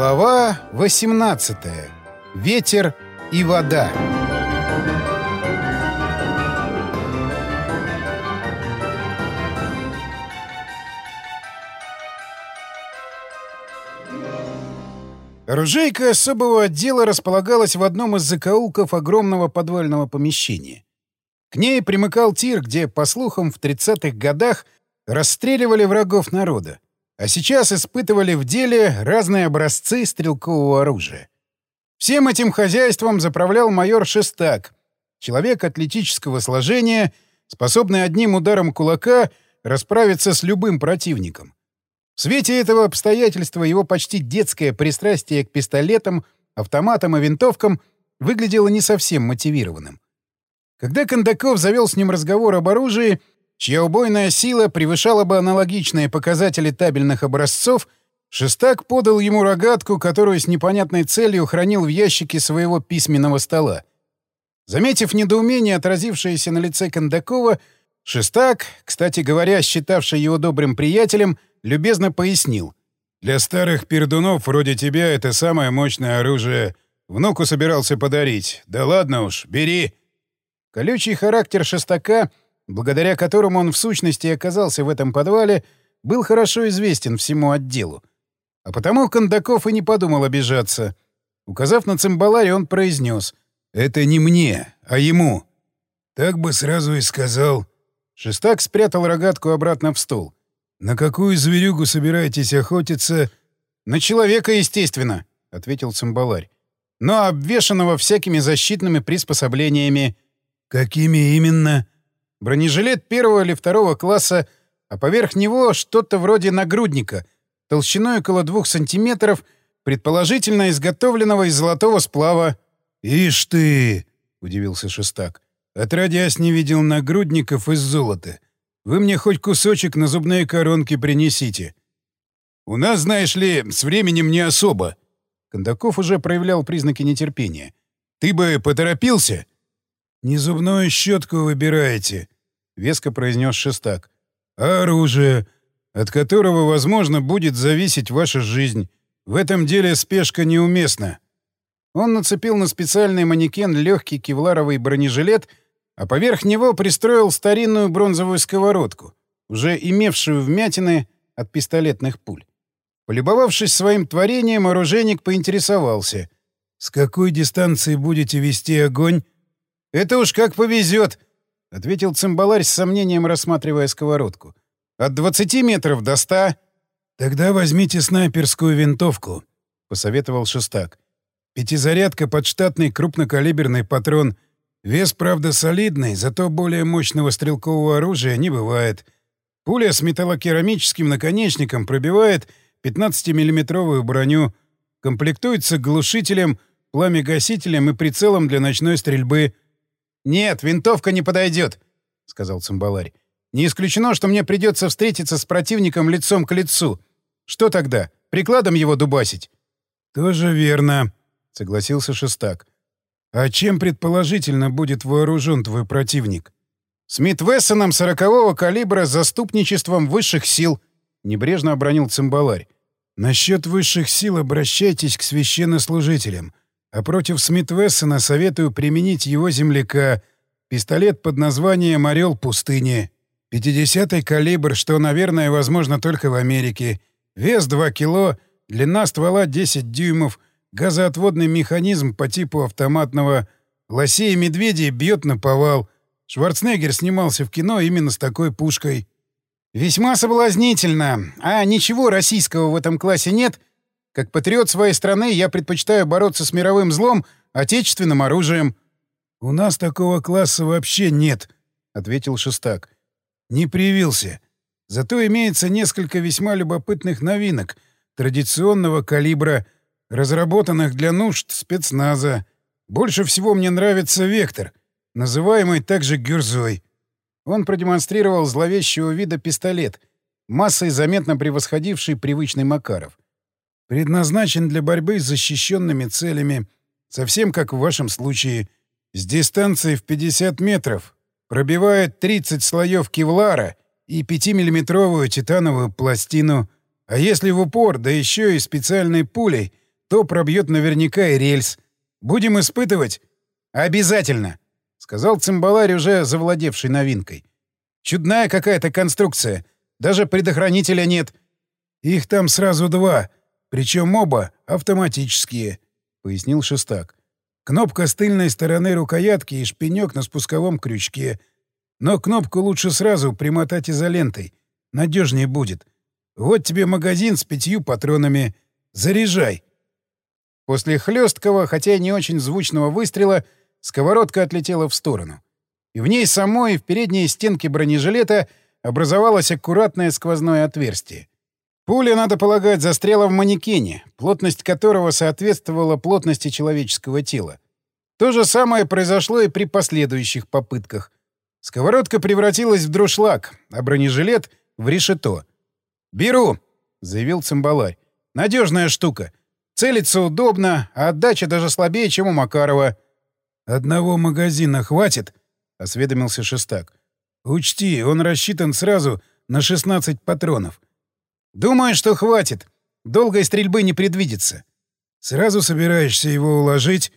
Глава 18. Ветер и вода. Оружейка особого отдела располагалась в одном из закоулков огромного подвального помещения. К ней примыкал тир, где, по слухам, в 30-х годах расстреливали врагов народа, а сейчас испытывали в деле разные образцы стрелкового оружия. Всем этим хозяйством заправлял майор Шестак, человек атлетического сложения, способный одним ударом кулака расправиться с любым противником. В свете этого обстоятельства его почти детское пристрастие к пистолетам, автоматам и винтовкам выглядело не совсем мотивированным. Когда Кондаков завел с ним разговор об оружии, чья убойная сила превышала бы аналогичные показатели табельных образцов, Шестак подал ему рогатку, которую с непонятной целью хранил в ящике своего письменного стола. Заметив недоумение, отразившееся на лице Кондакова, Шестак, кстати говоря, считавший его добрым приятелем, — любезно пояснил. «Для старых пердунов вроде тебя это самое мощное оружие. Внуку собирался подарить. Да ладно уж, бери!» Колючий характер шестака, благодаря которому он в сущности оказался в этом подвале, был хорошо известен всему отделу. А потому Кондаков и не подумал обижаться. Указав на цимбаларе, он произнес «Это не мне, а ему». «Так бы сразу и сказал». Шестак спрятал рогатку обратно в стол. «На какую зверюгу собираетесь охотиться?» «На человека, естественно», — ответил цимбаларь. «Но обвешанного всякими защитными приспособлениями». «Какими именно?» «Бронежилет первого или второго класса, а поверх него что-то вроде нагрудника, толщиной около двух сантиметров, предположительно изготовленного из золотого сплава». «Ишь ты!» — удивился Шестак. «Отродясь не видел нагрудников из золота». Вы мне хоть кусочек на зубные коронки принесите. У нас, знаешь ли, с временем не особо. Кондаков уже проявлял признаки нетерпения. Ты бы поторопился? Не зубную щетку выбираете, веско произнес Шестак. А оружие, от которого, возможно, будет зависеть ваша жизнь. В этом деле спешка неуместна. Он нацепил на специальный манекен легкий кевларовый бронежилет — а поверх него пристроил старинную бронзовую сковородку, уже имевшую вмятины от пистолетных пуль. Полюбовавшись своим творением, оружейник поинтересовался. «С какой дистанции будете вести огонь?» «Это уж как повезет», — ответил цимбаларь с сомнением, рассматривая сковородку. «От 20 метров до 100». «Тогда возьмите снайперскую винтовку», — посоветовал Шестак. «Пятизарядка под штатный крупнокалиберный патрон — Вес, правда, солидный, зато более мощного стрелкового оружия не бывает. Пуля с металлокерамическим наконечником пробивает 15-миллиметровую броню, комплектуется глушителем, пламегасителем и прицелом для ночной стрельбы. «Нет, винтовка не подойдет», — сказал цимбаларь. «Не исключено, что мне придется встретиться с противником лицом к лицу. Что тогда? Прикладом его дубасить?» «Тоже верно», — согласился Шестак. «А чем, предположительно, будет вооружен твой противник?» «Смит Вессоном сорокового калибра с заступничеством высших сил», — небрежно обронил цимбаларь. «Насчет высших сил обращайтесь к священнослужителям, а против Смит Вессона советую применить его земляка, пистолет под названием «Орел пустыни». 50-й калибр, что, наверное, возможно только в Америке. Вес 2 кило, длина ствола 10 дюймов — Газоотводный механизм по типу автоматного. Лосей и медведей бьет на повал. Шварценеггер снимался в кино именно с такой пушкой. «Весьма соблазнительно. А ничего российского в этом классе нет? Как патриот своей страны я предпочитаю бороться с мировым злом отечественным оружием». «У нас такого класса вообще нет», — ответил Шестак. «Не привился. Зато имеется несколько весьма любопытных новинок традиционного калибра — разработанных для нужд спецназа. Больше всего мне нравится «Вектор», называемый также «Гюрзой». Он продемонстрировал зловещего вида пистолет, массой заметно превосходивший привычный Макаров. Предназначен для борьбы с защищенными целями, совсем как в вашем случае, с дистанции в 50 метров, пробивает 30 слоев кевлара и 5-миллиметровую титановую пластину, а если в упор, да еще и специальной пулей — то пробьет наверняка и рельс. Будем испытывать? Обязательно, сказал цимбаларь, уже завладевший новинкой. Чудная какая-то конструкция. Даже предохранителя нет. Их там сразу два, причем оба автоматические, пояснил Шестак. Кнопка с тыльной стороны рукоятки и шпинек на спусковом крючке. Но кнопку лучше сразу примотать изолентой. Надежнее будет. Вот тебе магазин с пятью патронами. Заряжай. После хлесткого, хотя и не очень звучного выстрела, сковородка отлетела в сторону. И в ней самой, в передней стенке бронежилета, образовалось аккуратное сквозное отверстие. Пуля, надо полагать, застряла в манекене, плотность которого соответствовала плотности человеческого тела. То же самое произошло и при последующих попытках. Сковородка превратилась в друшлаг, а бронежилет — в решето. «Беру!» — заявил цимбаларь. «Надежная штука. Целиться удобно, а отдача даже слабее, чем у Макарова. «Одного магазина хватит?» — осведомился Шестак. «Учти, он рассчитан сразу на 16 патронов». «Думаю, что хватит. Долгой стрельбы не предвидится». «Сразу собираешься его уложить?»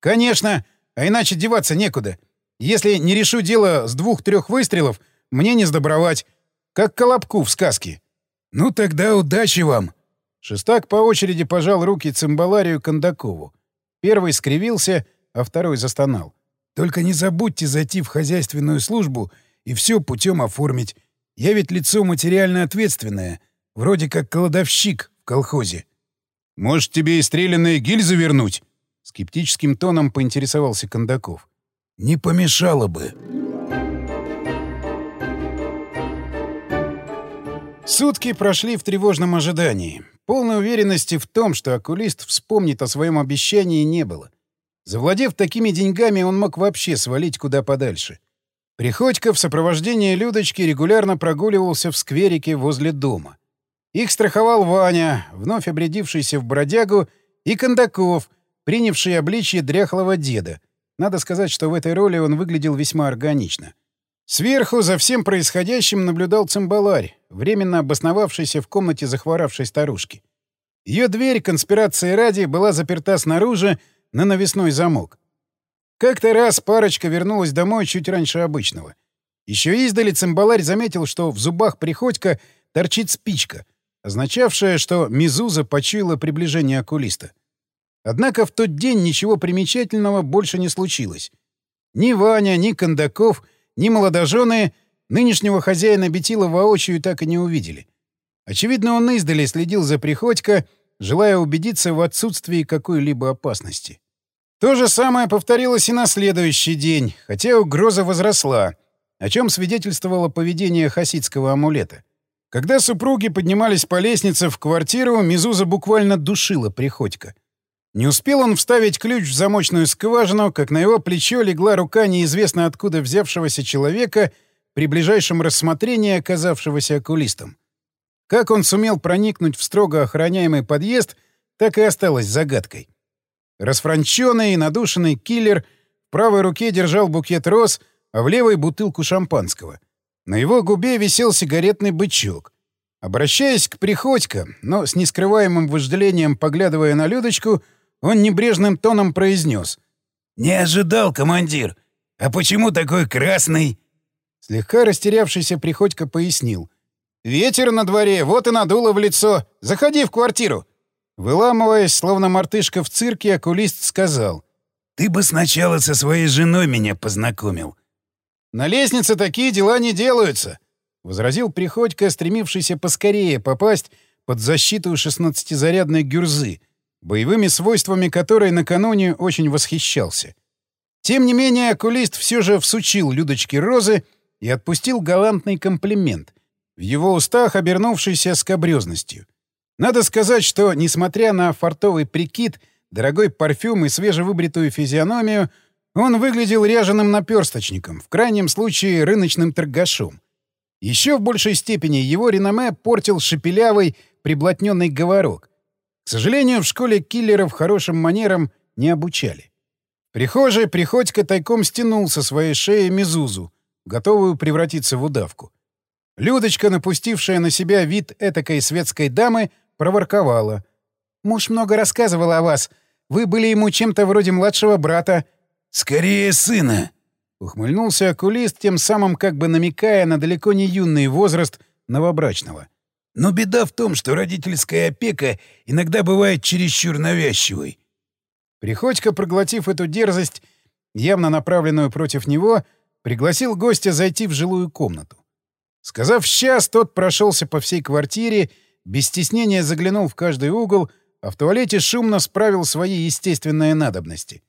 «Конечно, а иначе деваться некуда. Если не решу дело с двух-трех выстрелов, мне не сдобровать. Как колобку в сказке». «Ну тогда удачи вам!» Шестак по очереди пожал руки цимбаларию Кондакову. Первый скривился, а второй застонал. «Только не забудьте зайти в хозяйственную службу и все путем оформить. Я ведь лицо материально ответственное, вроде как кладовщик в колхозе». «Может, тебе и стрелянные гильзы вернуть?» Скептическим тоном поинтересовался Кондаков. «Не помешало бы». Сутки прошли в тревожном ожидании. Полной уверенности в том, что окулист вспомнит о своем обещании, не было. Завладев такими деньгами, он мог вообще свалить куда подальше. Приходько в сопровождении Людочки регулярно прогуливался в скверике возле дома. Их страховал Ваня, вновь обрядившийся в бродягу, и Кондаков, принявший обличье дряхлого деда. Надо сказать, что в этой роли он выглядел весьма органично. Сверху за всем происходящим наблюдал цимбаларь, временно обосновавшийся в комнате захворавшей старушки. Ее дверь, конспирации ради, была заперта снаружи на навесной замок. Как-то раз парочка вернулась домой чуть раньше обычного. Еще издали цимбаларь заметил, что в зубах Приходько торчит спичка, означавшая, что Мизуза почуяла приближение окулиста. Однако в тот день ничего примечательного больше не случилось. Ни Ваня, ни Кондаков, ни молодожены Нынешнего хозяина Бетила воочию так и не увидели. Очевидно, он издали следил за Приходько, желая убедиться в отсутствии какой-либо опасности. То же самое повторилось и на следующий день, хотя угроза возросла, о чем свидетельствовало поведение хасидского амулета. Когда супруги поднимались по лестнице в квартиру, Мизуза буквально душила Приходько. Не успел он вставить ключ в замочную скважину, как на его плечо легла рука неизвестно откуда взявшегося человека — при ближайшем рассмотрении оказавшегося окулистом. Как он сумел проникнуть в строго охраняемый подъезд, так и осталось загадкой. Расфранченный и надушенный киллер в правой руке держал букет роз, а в левой — бутылку шампанского. На его губе висел сигаретный бычок. Обращаясь к Приходько, но с нескрываемым вожделением поглядывая на Людочку, он небрежным тоном произнес. «Не ожидал, командир. А почему такой красный?» Слегка растерявшийся Приходько пояснил. «Ветер на дворе, вот и надуло в лицо. Заходи в квартиру!» Выламываясь, словно мартышка в цирке, окулист сказал. «Ты бы сначала со своей женой меня познакомил». «На лестнице такие дела не делаются», — возразил Приходько, стремившийся поскорее попасть под защиту шестнадцатизарядной гюрзы, боевыми свойствами которой накануне очень восхищался. Тем не менее, окулист все же всучил Людочке розы и отпустил галантный комплимент, в его устах обернувшийся скобрёзностью. Надо сказать, что, несмотря на фартовый прикид, дорогой парфюм и свежевыбритую физиономию, он выглядел ряженым наперсточником, в крайнем случае рыночным торгашом. Еще в большей степени его реноме портил шепелявый, приблотненный говорок. К сожалению, в школе киллеров хорошим манерам не обучали. Прихожий Приходько тайком стянул со своей шеи мезузу, готовую превратиться в удавку. Людочка, напустившая на себя вид этакой светской дамы, проворковала. Муж много рассказывал о вас. Вы были ему чем-то вроде младшего брата». «Скорее сына!» — ухмыльнулся окулист, тем самым как бы намекая на далеко не юный возраст новобрачного. «Но беда в том, что родительская опека иногда бывает чересчур навязчивой». Приходько, проглотив эту дерзость, явно направленную против него, пригласил гостя зайти в жилую комнату. Сказав «сейчас», тот прошелся по всей квартире, без стеснения заглянул в каждый угол, а в туалете шумно справил свои естественные надобности.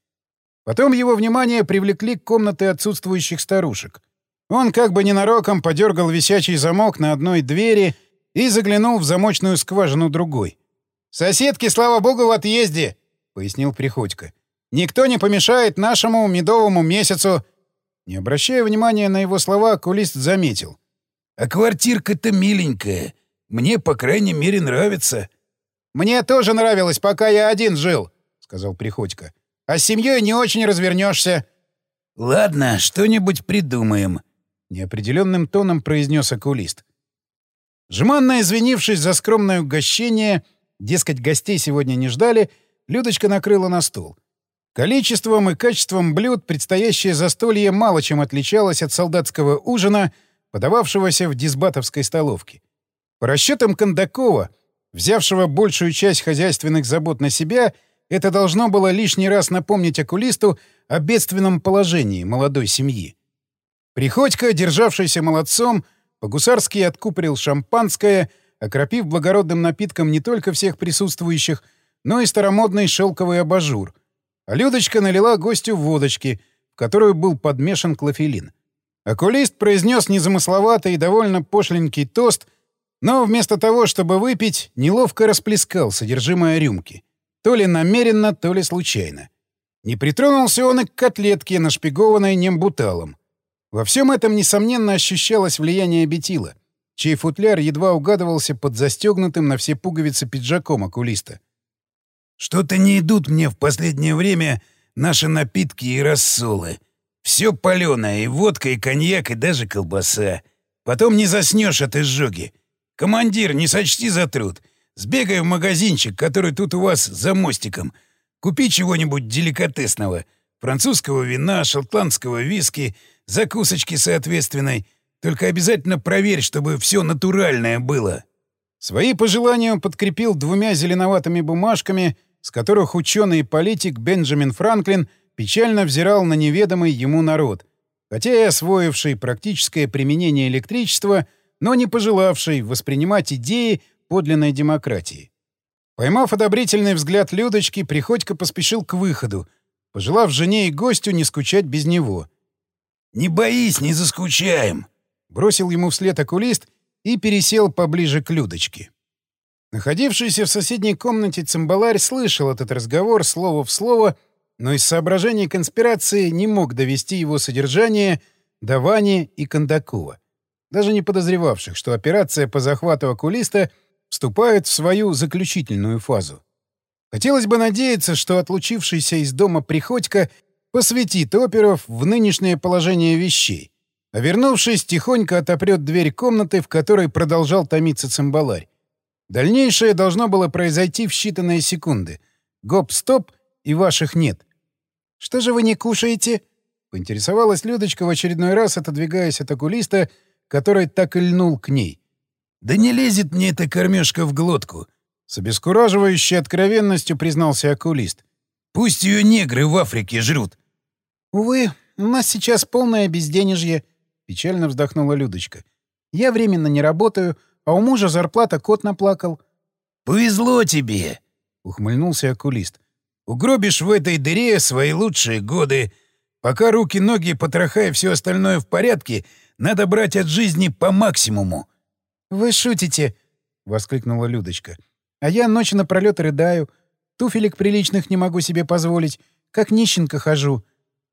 Потом его внимание привлекли комнаты отсутствующих старушек. Он как бы ненароком подергал висячий замок на одной двери и заглянул в замочную скважину другой. «Соседки, слава богу, в отъезде!» — пояснил Приходько. «Никто не помешает нашему медовому месяцу!» Не обращая внимания на его слова, кулист заметил. «А квартирка-то миленькая. Мне, по крайней мере, нравится». «Мне тоже нравилось, пока я один жил», — сказал Приходько. «А с семьей не очень развернешься». «Ладно, что-нибудь придумаем», — неопределенным тоном произнес окулист. Жеманно извинившись за скромное угощение, дескать, гостей сегодня не ждали, Людочка накрыла на стол. Количеством и качеством блюд предстоящее застолье мало чем отличалось от солдатского ужина, подававшегося в дисбатовской столовке. По расчетам Кондакова, взявшего большую часть хозяйственных забот на себя, это должно было лишний раз напомнить окулисту о бедственном положении молодой семьи. Приходько, державшийся молодцом, по-гусарски откупорил шампанское, окропив благородным напитком не только всех присутствующих, но и старомодный шелковый абажур. А Людочка налила гостю водочки, в которую был подмешан клофелин. Окулист произнес незамысловатый и довольно пошленький тост, но вместо того, чтобы выпить, неловко расплескал содержимое рюмки. То ли намеренно, то ли случайно. Не притронулся он и к котлетке, нашпигованной нембуталом. Во всем этом, несомненно, ощущалось влияние Бетила, чей футляр едва угадывался под застегнутым на все пуговицы пиджаком окулиста. «Что-то не идут мне в последнее время наши напитки и рассолы. Все паленое, и водка, и коньяк, и даже колбаса. Потом не заснешь от изжоги. Командир, не сочти за труд. Сбегай в магазинчик, который тут у вас за мостиком. Купи чего-нибудь деликатесного. Французского вина, шотландского виски — закусочки соответственной. Только обязательно проверь, чтобы все натуральное было». Свои пожелания он подкрепил двумя зеленоватыми бумажками, с которых ученый и политик Бенджамин Франклин печально взирал на неведомый ему народ, хотя и освоивший практическое применение электричества, но не пожелавший воспринимать идеи подлинной демократии. Поймав одобрительный взгляд Людочки, Приходько поспешил к выходу, пожелав жене и гостю не скучать без него — «Не боись, не заскучаем!» Бросил ему вслед окулист и пересел поближе к Людочке. Находившийся в соседней комнате цимбаларь слышал этот разговор слово в слово, но из соображений конспирации не мог довести его содержание до Вани и Кондакова, даже не подозревавших, что операция по захвату окулиста вступает в свою заключительную фазу. Хотелось бы надеяться, что отлучившийся из дома Приходько посвятит оперов в нынешнее положение вещей, а вернувшись, тихонько отопрет дверь комнаты, в которой продолжал томиться цимбаларь. Дальнейшее должно было произойти в считанные секунды. Гоп-стоп, и ваших нет. «Что же вы не кушаете?» — поинтересовалась Людочка в очередной раз, отодвигаясь от окулиста, который так и льнул к ней. «Да не лезет мне эта кормежка в глотку!» С обескураживающей откровенностью признался окулист. «Пусть ее негры в Африке жрут. «Увы, у нас сейчас полное безденежье», — печально вздохнула Людочка. «Я временно не работаю, а у мужа зарплата кот наплакал». «Повезло тебе», — ухмыльнулся окулист. «Угробишь в этой дыре свои лучшие годы. Пока руки-ноги, потроха и все остальное в порядке, надо брать от жизни по максимуму». «Вы шутите», — воскликнула Людочка. «А я ночь напролёт рыдаю. Туфелек приличных не могу себе позволить. Как нищенка хожу».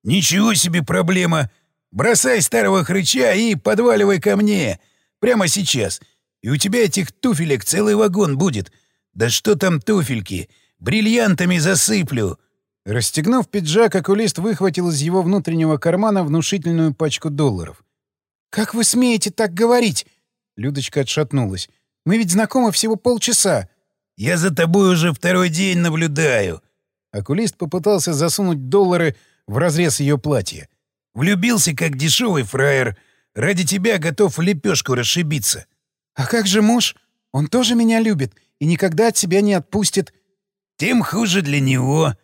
«Ничего себе проблема! Бросай старого хрыча и подваливай ко мне! Прямо сейчас! И у тебя этих туфелек целый вагон будет! Да что там туфельки! Бриллиантами засыплю!» Расстегнув пиджак, окулист выхватил из его внутреннего кармана внушительную пачку долларов. «Как вы смеете так говорить?» Людочка отшатнулась. «Мы ведь знакомы всего полчаса». Я за тобой уже второй день наблюдаю». Окулист попытался засунуть доллары в разрез ее платья. «Влюбился, как дешевый фраер. Ради тебя готов лепешку расшибиться». «А как же муж? Он тоже меня любит и никогда от себя не отпустит». «Тем хуже для него».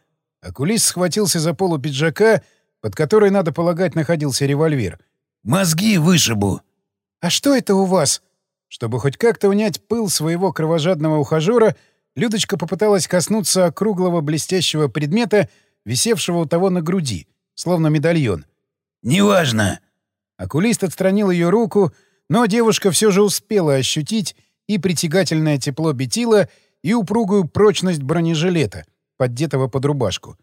Окулист схватился за полу пиджака, под которой, надо полагать, находился револьвер. «Мозги вышибу». «А что это у вас?» Чтобы хоть как-то унять пыл своего кровожадного ухажера, Людочка попыталась коснуться округлого блестящего предмета, висевшего у того на груди, словно медальон. «Неважно!» Окулист отстранил ее руку, но девушка все же успела ощутить и притягательное тепло бетила, и упругую прочность бронежилета, поддетого под рубашку.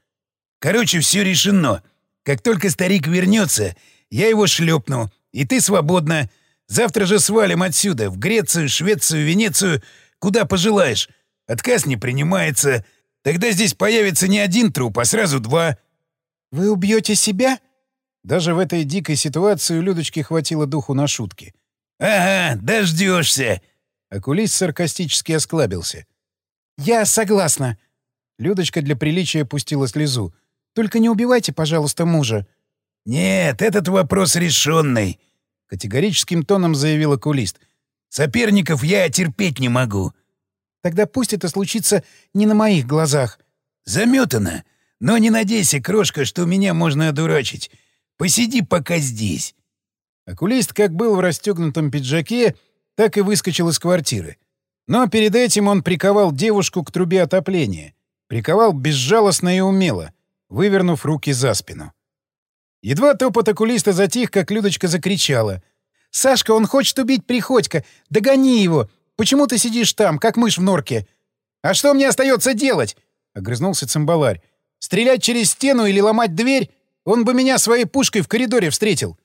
«Короче, все решено. Как только старик вернется, я его шлепну, и ты свободна. Завтра же свалим отсюда, в Грецию, Швецию, Венецию, куда пожелаешь. Отказ не принимается. Тогда здесь появится не один труп, а сразу два. Вы убьете себя? Даже в этой дикой ситуации у Людочки хватило духу на шутки. Ага, дождешься. Окулист саркастически осклабился. Я согласна. Людочка для приличия пустила слезу. Только не убивайте, пожалуйста, мужа. Нет, этот вопрос решенный. — категорическим тоном заявил окулист. «Соперников я терпеть не могу». «Тогда пусть это случится не на моих глазах». «Заметано. Но не надейся, крошка, что меня можно одурачить. Посиди пока здесь». Окулист как был в расстегнутом пиджаке, так и выскочил из квартиры. Но перед этим он приковал девушку к трубе отопления. Приковал безжалостно и умело, вывернув руки за спину. Едва топот окулиста затих, как Людочка закричала. «Сашка, он хочет убить Приходько! Догони его! Почему ты сидишь там, как мышь в норке?» «А что мне остается делать?» — огрызнулся цимбаларь. «Стрелять через стену или ломать дверь? Он бы меня своей пушкой в коридоре встретил.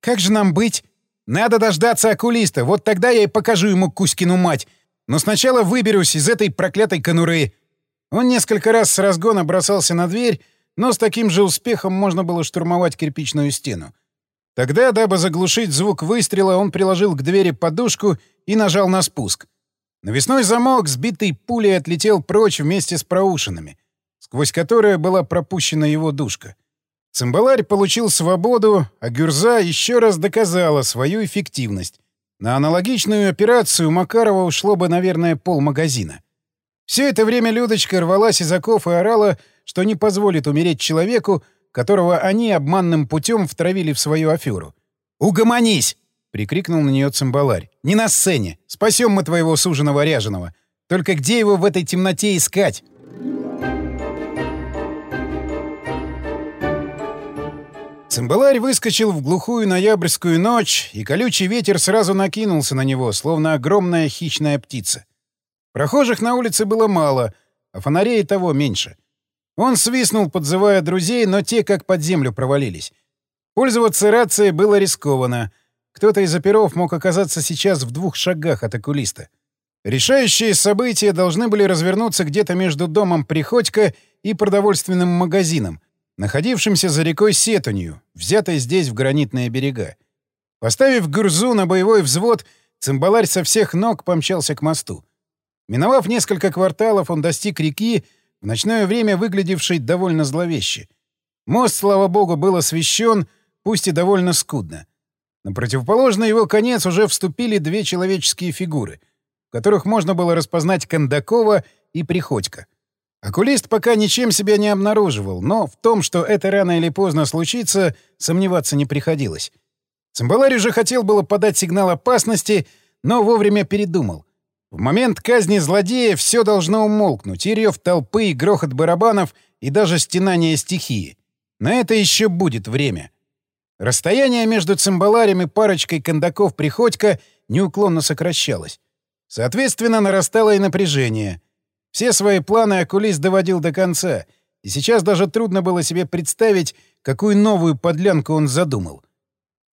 Как же нам быть? Надо дождаться окулиста, вот тогда я и покажу ему Кузькину мать. Но сначала выберусь из этой проклятой конуры». Он несколько раз с разгона бросался на дверь, но с таким же успехом можно было штурмовать кирпичную стену. Тогда, дабы заглушить звук выстрела, он приложил к двери подушку и нажал на спуск. Навесной замок, сбитый пулей, отлетел прочь вместе с проушинами, сквозь которые была пропущена его душка. Цимбаларь получил свободу, а Гюрза еще раз доказала свою эффективность. На аналогичную операцию Макарова ушло бы, наверное, полмагазина. Все это время Людочка рвалась из оков и орала — что не позволит умереть человеку, которого они обманным путем втравили в свою аферу. «Угомонись!» — прикрикнул на нее цимбаларь. «Не на сцене! Спасем мы твоего суженого ряженого! Только где его в этой темноте искать?» Цимбаларь выскочил в глухую ноябрьскую ночь, и колючий ветер сразу накинулся на него, словно огромная хищная птица. Прохожих на улице было мало, а фонарей того меньше — он свистнул, подзывая друзей, но те как под землю провалились. Пользоваться рацией было рискованно. Кто-то из оперов мог оказаться сейчас в двух шагах от окулиста. Решающие события должны были развернуться где-то между домом Приходько и продовольственным магазином, находившимся за рекой Сетунью, взятой здесь в гранитные берега. Поставив гурзу на боевой взвод, цимбаларь со всех ног помчался к мосту. Миновав несколько кварталов, он достиг реки, в ночное время выглядевший довольно зловеще. Мост, слава богу, был освещен, пусть и довольно скудно. На противоположный его конец уже вступили две человеческие фигуры, в которых можно было распознать Кондакова и Приходько. Окулист пока ничем себя не обнаруживал, но в том, что это рано или поздно случится, сомневаться не приходилось. Цимбаларь уже хотел было подать сигнал опасности, но вовремя передумал — в момент казни злодея все должно умолкнуть, и рев толпы, и грохот барабанов, и даже стенание стихии. На это еще будет время. Расстояние между цимбаларем и парочкой кондаков Приходько неуклонно сокращалось. Соответственно, нарастало и напряжение. Все свои планы окулист доводил до конца, и сейчас даже трудно было себе представить, какую новую подлянку он задумал.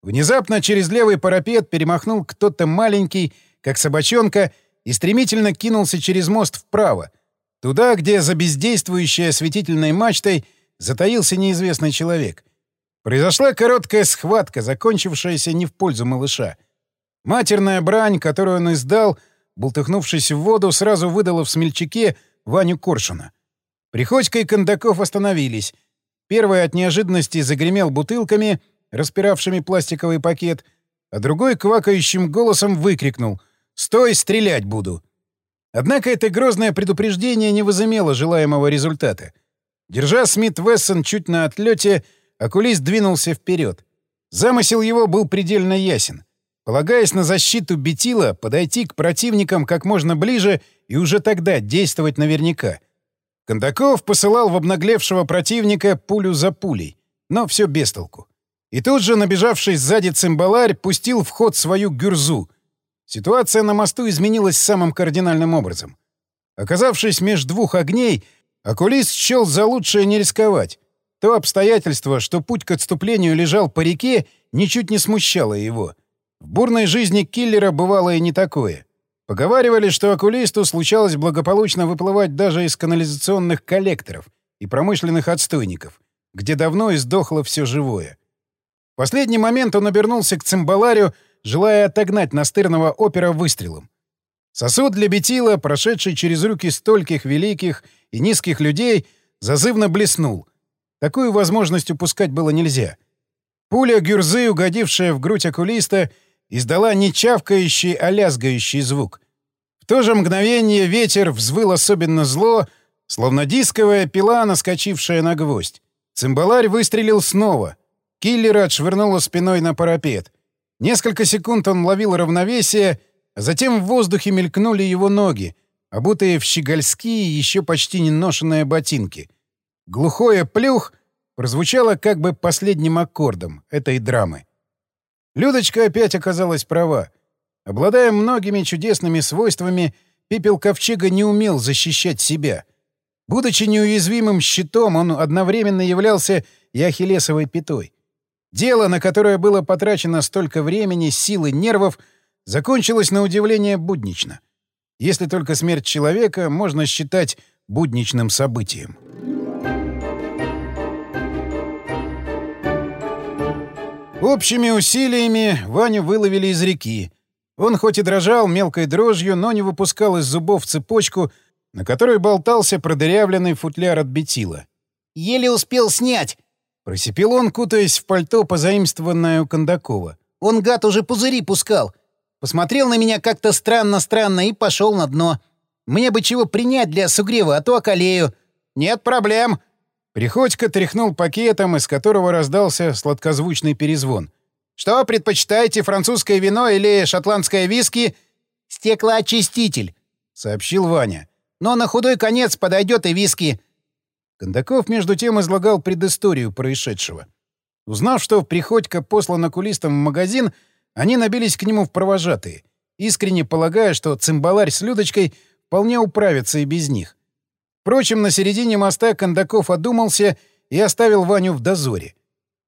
Внезапно через левый парапет перемахнул кто-то маленький, как собачонка, и стремительно кинулся через мост вправо, туда, где за бездействующей осветительной мачтой затаился неизвестный человек. Произошла короткая схватка, закончившаяся не в пользу малыша. Матерная брань, которую он издал, бултыхнувшись в воду, сразу выдала в смельчаке Ваню Коршуна. Приходько и Кондаков остановились. Первый от неожиданности загремел бутылками, распиравшими пластиковый пакет, а другой квакающим голосом выкрикнул «Стой, стрелять буду!». Однако это грозное предупреждение не возымело желаемого результата. Держа Смит Вессон чуть на отлете, окулист двинулся вперед. Замысел его был предельно ясен. Полагаясь на защиту Бетила, подойти к противникам как можно ближе и уже тогда действовать наверняка. Кондаков посылал в обнаглевшего противника пулю за пулей, но все без толку. И тут же, набежавший сзади цимбаларь, пустил в ход свою гюрзу. Ситуация на мосту изменилась самым кардинальным образом. Оказавшись меж двух огней, окулист счел за лучшее не рисковать. То обстоятельство, что путь к отступлению лежал по реке, ничуть не смущало его. В бурной жизни киллера бывало и не такое. Поговаривали, что окулисту случалось благополучно выплывать даже из канализационных коллекторов и промышленных отстойников, где давно издохло все живое. В последний момент он обернулся к цимбаларю, желая отогнать настырного опера выстрелом. Сосуд для бетила, прошедший через руки стольких великих и низких людей, зазывно блеснул. Такую возможность упускать было нельзя. Пуля гюрзы, угодившая в грудь окулиста, издала не чавкающий, а лязгающий звук. В то же мгновение ветер взвыл особенно зло, словно дисковая пила, наскочившая на гвоздь. Цимбаларь выстрелил снова. Киллера отшвырнуло спиной на парапет. Несколько секунд он ловил равновесие, а затем в воздухе мелькнули его ноги, обутые в щегольские, еще почти не ношенные ботинки. Глухое плюх прозвучало как бы последним аккордом этой драмы. Людочка опять оказалась права. Обладая многими чудесными свойствами, пепел ковчега не умел защищать себя. Будучи неуязвимым щитом, он одновременно являлся и ахиллесовой пятой. Дело, на которое было потрачено столько времени, сил и нервов, закончилось на удивление буднично. Если только смерть человека можно считать будничным событием. Общими усилиями Ваню выловили из реки. Он хоть и дрожал мелкой дрожью, но не выпускал из зубов цепочку, на которой болтался продырявленный футляр от бетила. «Еле успел снять!» — просипел он, кутаясь в пальто, позаимствованное у Кондакова. «Он, гад, уже пузыри пускал. Посмотрел на меня как-то странно-странно и пошел на дно. Мне бы чего принять для сугрева, а то околею. Нет проблем!» Приходько тряхнул пакетом, из которого раздался сладкозвучный перезвон. «Что предпочитаете, французское вино или шотландское виски?» «Стеклоочиститель», — сообщил Ваня. «Но на худой конец подойдет и виски». Кондаков, между тем, излагал предысторию происшедшего. Узнав, что Приходько послан окулистом в магазин, они набились к нему в провожатые, искренне полагая, что цимбаларь с Людочкой вполне управится и без них. Впрочем, на середине моста Кондаков одумался и оставил Ваню в дозоре.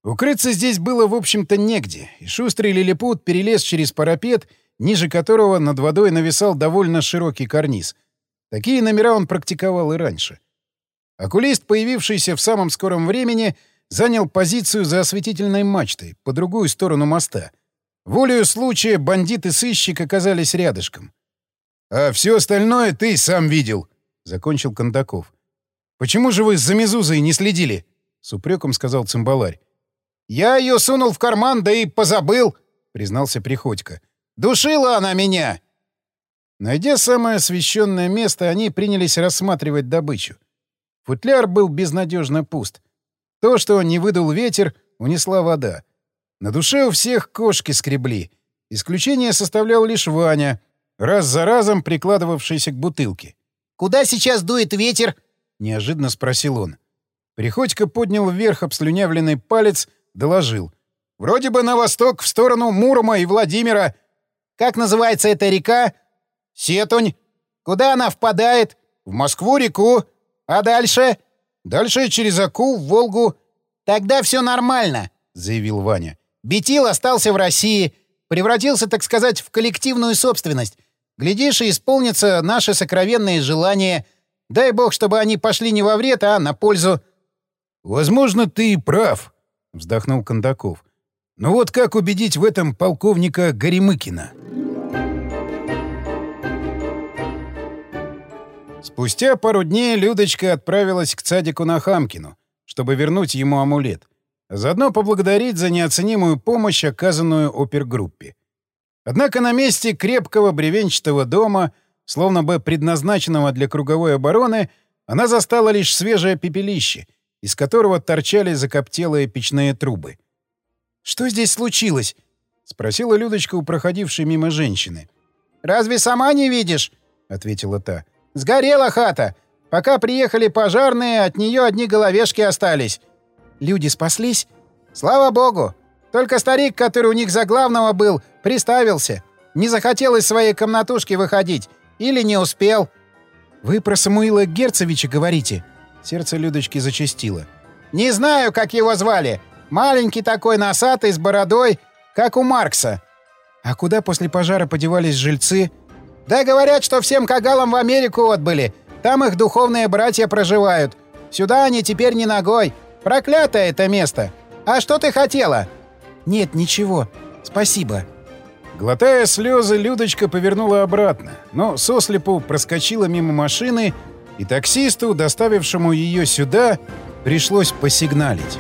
Укрыться здесь было, в общем-то, негде, и шустрый лилипут перелез через парапет, ниже которого над водой нависал довольно широкий карниз. Такие номера он практиковал и раньше. Окулист, появившийся в самом скором времени, занял позицию за осветительной мачтой, по другую сторону моста. Волею случая бандит и сыщик оказались рядышком. «А все остальное ты сам видел», — закончил Кондаков. «Почему же вы за Мезузой не следили?» — с упреком сказал цимбаларь. «Я ее сунул в карман, да и позабыл», — признался Приходько. «Душила она меня!» Найдя самое освещенное место, они принялись рассматривать добычу. Футляр был безнадежно пуст. То, что не выдул ветер, унесла вода. На душе у всех кошки скребли. Исключение составлял лишь Ваня, раз за разом прикладывавшийся к бутылке. Куда сейчас дует ветер?» — неожиданно спросил он. Приходько поднял вверх обслюнявленный палец, доложил. «Вроде бы на восток, в сторону Мурома и Владимира. Как называется эта река?» «Сетунь». «Куда она впадает?» «В Москву-реку». «А дальше?» «Дальше через Аку, в Волгу». «Тогда все нормально», — заявил Ваня. «Бетил остался в России, превратился, так сказать, в коллективную собственность. Глядишь, и исполнятся наши сокровенные желания. Дай бог, чтобы они пошли не во вред, а на пользу. — Возможно, ты и прав, — вздохнул Кондаков. — Но вот как убедить в этом полковника Горемыкина? Спустя пару дней Людочка отправилась к цадику на Хамкину, чтобы вернуть ему амулет, а заодно поблагодарить за неоценимую помощь, оказанную опергруппе. Однако на месте крепкого бревенчатого дома, словно бы предназначенного для круговой обороны, она застала лишь свежее пепелище, из которого торчали закоптелые печные трубы. «Что здесь случилось?» — спросила Людочка у проходившей мимо женщины. «Разве сама не видишь?» — ответила та. «Сгорела хата. Пока приехали пожарные, от нее одни головешки остались. Люди спаслись?» «Слава богу! Только старик, который у них за главного был, приставился. Не захотел из своей комнатушки выходить. Или не успел». «Вы про Самуила Герцевича говорите?» Сердце Людочки зачастило. «Не знаю, как его звали. Маленький такой носатый, с бородой, как у Маркса». «А куда после пожара подевались жильцы?» «Да говорят, что всем кагалам в Америку отбыли. Там их духовные братья проживают. Сюда они теперь не ногой. Проклятое это место. А что ты хотела?» «Нет, ничего. Спасибо». Глотая слезы, Людочка повернула обратно, но сослепу проскочила мимо машины, и таксисту, доставившему ее сюда, пришлось посигналить.